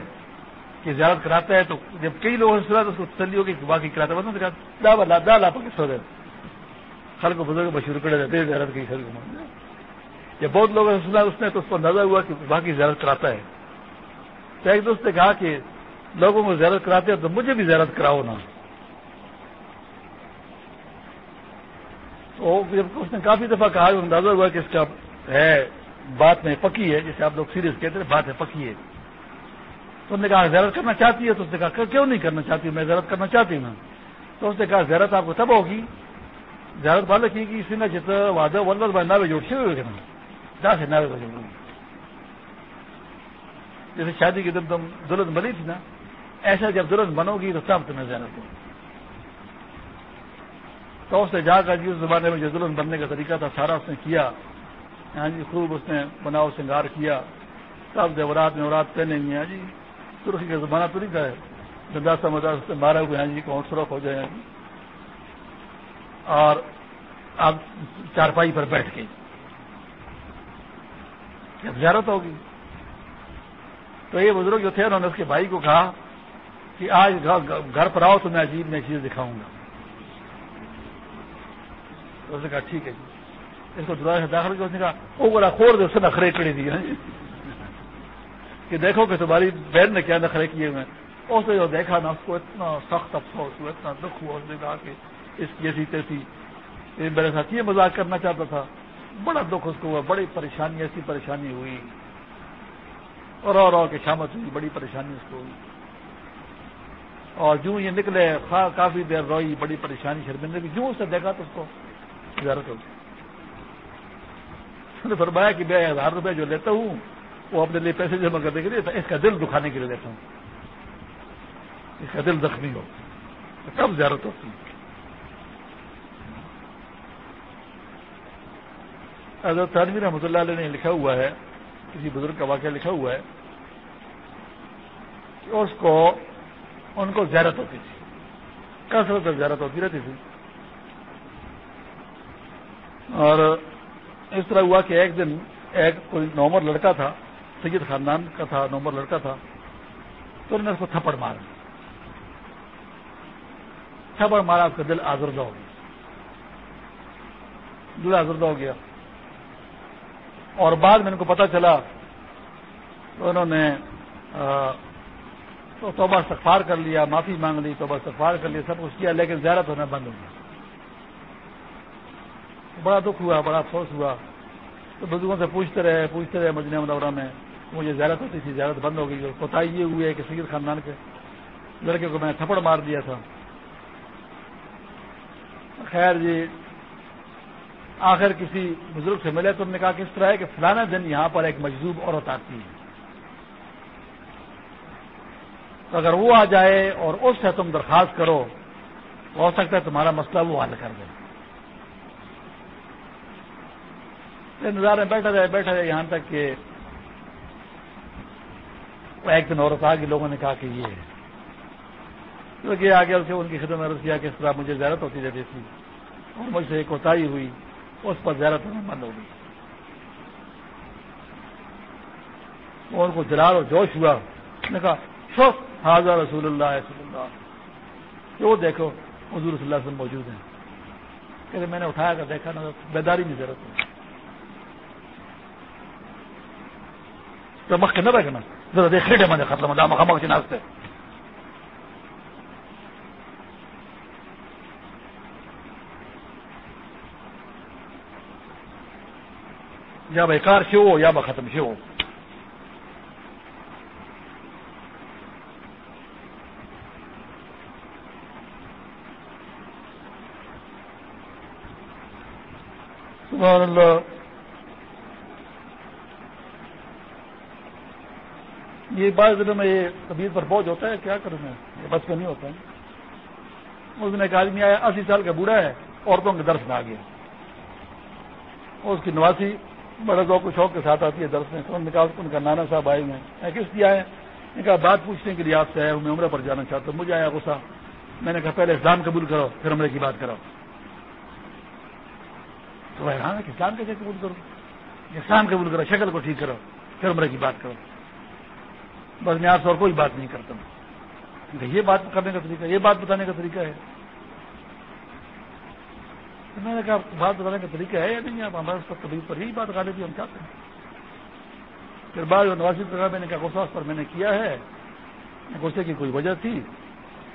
کہ زیارت کراتا ہے تو جب کئی لوگوں نے سنا تو اس کو تسلی ہوگی کہ باقی کراتا ہے۔ دا لا دا لا خل کو بزرگ مشہور کرے رہتے ہیں، زیارت کی خل کو یا بہت لوگوں نے سنا، اس نے تو اس کو اندازہ ہوا کہ باقی زیارت کراتا ہے۔ تو ایک دوست نے کہا کہ لوگوں کو زیارت کراتے ہیں تو مجھے بھی زیارت کراؤ نا۔ تو جب اس نے کافی دفعہ کہا، اندازہ ہوا کہ اس کا ہے، بات میں پکی ہے، جسے آپ لوگ سیریس کہتے ہیں، بات ہے پکی ہے۔ تو نے کہا، زیارت کرنا چاہتی ہے؟ تو اس نے کہا، کیوں نہیں کرنا چاہتی میں زیارت کرنا چاہتی ہوں تو اس نے کہا، زیارت آپ کو تب ہوگی، زیارت والے کی کہ اسی نے جتنا وعدہ ولد بھائی ناوے جوڑ ہوئے کہ ناوے کا جوڑوں جیسے شادی کے دن تم دلہن بنی تھی نا، ایسا جب دلہن بنو گی تو تب تمہیں زیارت ہو تو اس نے جا کر جی اس زمانے میں جو دلہن بننے کا طریقہ تھا، سارا اس نے کیا۔ ہاں جی خوب اس نے بناؤ، سنگار کیا۔ سب زیورات میں اورات پہنے ہوئے ہیں۔ ہاں جی ترکی کا زمانہ تو نہیں تھا دنداسا مداس مارا ہوئے ہیں جی کون سرخ ہو جائے۔ جی اور اب چارپائی پر بیٹھ گئی۔ جب زیارت ہوگی۔ تو یہ بزرگ جو تھے، انہوں نے اس کے بھائی کو کہا کہ آج گھر پر آؤ تو میں عجیب میں چیز دکھاؤں گا۔ تو اس نے کہا، ٹھیک ہے جی۔ اس کو دوبارہ سے داخل کیا، اس نے کہا، وہ بڑا خور دے اس نے نخرے کڑی دی کہ دیکھو کہ تمہاری بہن نے کیا نخرے کیے ہوئے اس نے جو دیکھا نا، اس کو اتنا سخت افسوس ہوا، اتنا دکھ ہوا، اس نے کہا کہ اس کی ایسی تیسی۔ میرے ساتھ یہ مزاق کرنا چاہتا تھا۔ بڑا دکھ اس کو ہوا، بڑی پریشانی، ایسی پریشانی ہوئی۔ اور اور اور کے شامت ہوئی، بڑی پریشانی اس کو ہوئی۔ اور جو یہ نکلے کافی دیر روئی، بڑی پریشانی، شرمندگی جو اس نے دیکھا تو اس کو زیارت ہوگی۔ نے فرمایا کہ میں ہزار روپے جو لیتا ہوں وہ اپنے لیے پیسے جمع کرنے کے لیے اس کا دل دکھانے کے لیے لیتا ہوں۔ اس کا دل زخمی ہو۔ کب زیارت ہوتی حضرت تنویر رحمۃ اللہ علیہ نے لکھا ہوا ہے، کسی بزرگ کا واقعہ لکھا ہوا ہے کہ اس کو، ان کو زیارت ہوتی تھی۔ کثرت زیارت ہوتی رہتی تھی۔ اور اس طرح ہوا کہ ایک دن ایک کوئی نومر لڑکا تھا سید خاندان کا تھا، نومر لڑکا تھا، تو انہوں نے اس کو تھپڑ مارا تھپڑ مارا، اس کا دل آزردہ ہو گیا۔ دل آزردہ ہو گیا۔ اور بعد میں ان کو پتا چلا، تو انہوں نے تو توبہ استغفار کر لیا، معافی مانگ لی، توبہ استغفار کر لیا، سب کچھ کیا، لیکن زیارت ہونا بند ہو گیا۔ بڑا دکھ ہوا، بڑا افسوس ہوا۔ تو بزرگوں سے پوچھتے رہے پوچھتے رہے مجنہ مدورہ میں مجھے زیارت ہوتی تھی، زیارت بند ہو گئی اور کوتا یہ ہوئے ہے کہ سید خاندان کے لڑکے کو میں نے تھپڑ مار دیا تھا۔ خیر جی آخر کسی بزرگ سے ملے تو انہوں نے کہا کہ اس طرح ہے کہ فلانا دن یہاں پر ایک مجذوب عورت آتی ہے۔ تو اگر وہ آ جائے اور اس سے تم درخواست کرو، ہو سکتا ہے تمہارا مسئلہ وہ حل کر دے۔ انتظار میں بیٹھا رہے بیٹھا رہے یہاں تک کہ ایک دن عورت آ گئی لوگوں نے کہا کہ یہ ہے۔ کیونکہ آگے اسے ان کی خدمت میں کیا کہ اس طرح مجھے زیارت ہوتی رہتی تھی۔ اور مجھ سے ایک کوتا ہوئی۔ اس پر زیارت ہونا بند ہو گئی۔ ان کو جلال اور جوش ہوا۔ نے کہا شوق حاضر رسول اللہ رسول اللہ وہ دیکھو، حضور صلی اللہ سے موجود ہیں۔ کہ میں نے اٹھایا کر دیکھا نا بیداری میں ضرورت ہے تو مخ کے نہ رکھنا ذرا دیکھ لیتے میں ختم دام خمک ناچتے یا بیکار سے ہو یا ختم سے سبحان اللہ یہ بعض دنوں میں یہ طبیعت پر بوجھ ہوتا ہے، کیا کروں میں؟ یہ بس کا نہیں ہوتا ہے۔ اس دن ایک آدمی آیا، اسی سال کا بوڑھا ہے، عورتوں کے درس میں آ گیا اس کی نواسی بڑے ذوق و شوق کے ساتھ آتی ہے درس میں۔ ان کا ان کا نانا صاحب آئے ہوئے ہیں۔ کس لیے آئے؟ ان کا بات پوچھنے کے لیے آپ سے آیا ہوں، میں عمرہ پر جانا چاہتا ہوں۔ مجھے آیا غصہ۔ میں نے کہا، پہلے اسلام قبول کرو، پھر عمرے کی بات کرو تو حیران ہے کہ اسلام کیسے قبول کرو اسلام قبول کرو، شکل کو ٹھیک کرو، پھر عمرے کی بات کرو بس میں آپ سے اور کوئی بات نہیں کرتا ہوں۔ یہ بات کرنے کا طریقہ، یہ بات بتانے کا طریقہ ہے۔ میں نے کہا، بات بتانے کا طریقہ ہے یا نہیں؟ آپ ہمارے سب طبیعت پر ہی بات غالب بھی ہم چاہتے ہیں۔ پھر بعد نواز کہا، میں نے کہا، غصہ پر میں نے کیا ہے۔ غصے کی کوئی وجہ تھی۔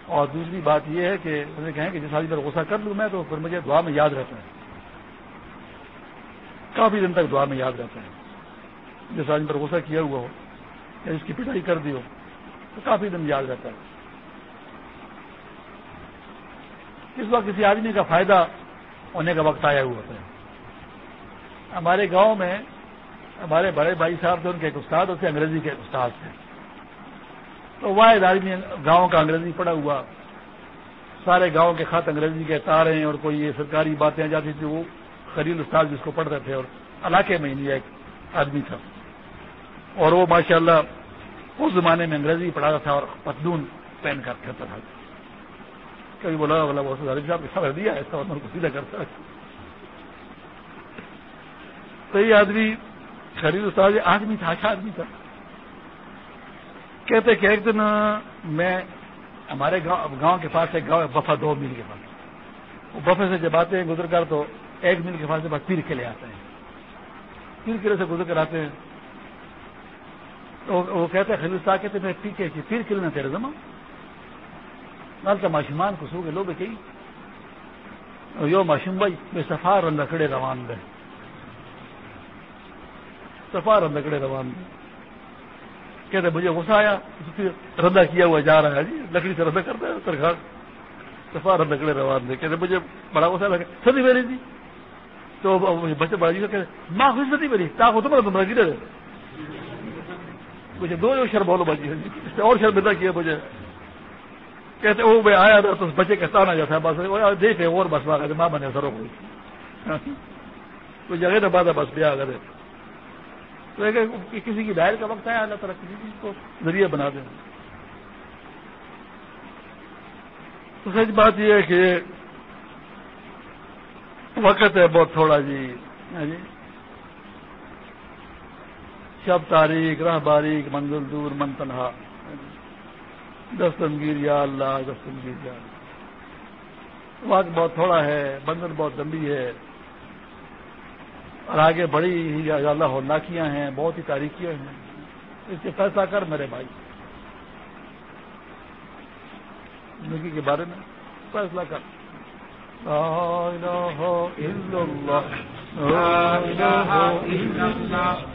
اور دوسری بات یہ ہے کہ مجھے کہیں کہ جس آدمی پر غصہ کر لوں میں، تو پھر مجھے دعا میں یاد رہتا ہے۔ کافی دن تک دعا میں یاد رہتا ہے۔ جس آدمی پر غصہ کیا ہوا ہو۔ یا اس کی پٹائی کر دی ہو تو کافی دن یاد رہتا ہے۔ اس وقت کسی آدمی کا فائدہ ہونے کا وقت آیا ہوا ہے۔ ہمارے گاؤں میں ہمارے بڑے بھائی صاحب تھے، ان کے ایک استاد ہوتے انگریزی کے استاد تھے۔ تو واحد آدمی گاؤں کا انگریزی پڑھا ہوا، سارے گاؤں کے خط انگریزی کے تارے اور کوئی یہ سرکاری باتیں جاتی تھی وہ خلیل استاد جس کو پڑھتے تھے اور علاقے میں ہی ایک آدمی تھا۔ اور وہ ماشاء اللہ اس زمانے میں انگریزی پڑھاتا تھا اور پتلون پہن کر پھرتا تھا۔ کبھی بولا بولا وہ صاحب خبر دیا ایسا کو سیدھا کرتا تو یہ آدمی خرید استاد آدمی تھا اچھا آدمی تھا۔ کہتے کہ ایک دن میں ہمارے گاؤں کے پاس ایک گاؤں ہے، بفا دو میل کے پاس۔ وہ بفے سے جب آتے ہیں گزر کر تو ایک میل کے پاس سے پیر قلعے آتے ہیں۔ پیر قلعے سے گزر کر آتے ہیں۔ وہ کہتے ہیں، خلیل صاحب کہتے میں پیر قلعے میں تیرے زمان. نال کا ماشمان کو سو کے لو بے کہی یو ماشوم بھائی، میں سفار اور لکڑے روان دے. سفار اور لکڑے روان دے. کہتے مجھے غصہ آیا ردا کیا ہوا جا رہا ہے جی؟ لکڑی سے ردا کرتا ہے سرکار سفار اور لکڑے روان دے. کہتے مجھے بڑا غصہ لگا. سدی میری جی. تو بچے بڑا جی کہتے ماں خوش سدی میری، تا کو تمہارا تمہارا گرے مجھے دو شر بولو بچی جی، ہاں جی۔ اور شرمندہ کیا مجھے؟ کہتے وہ میں آیا تھا تو بچے کا تانا جاتا بس۔ دیکھے اور بس باغ ماں بنے سرو کوئی۔ کوئی جگہ نہ بات بس بیا کرے۔ تو کسی کی دائر کا وقت آیا، اللہ تعالیٰ کسی چیز کو ذریعہ بنا دیں تو سچ بات یہ ہے کہ وقت ہے بہت تھوڑا جی ہاں جی۔ شب تاریخ، راہ باریک، منزل دور، من تنہا۔ دستنگیر یا اللہ دستنگیر یا اللہ۔ وقت بہت تھوڑا ہے، بندر بہت لمبی ہے۔ اور آگے بڑی ہی اللہ ناکیاں ہیں، بہت ہی تاریخیاں ہیں۔ اس سے فیصلہ کر میرے بھائی۔ زندگی کے بارے میں فیصلہ کر۔ لا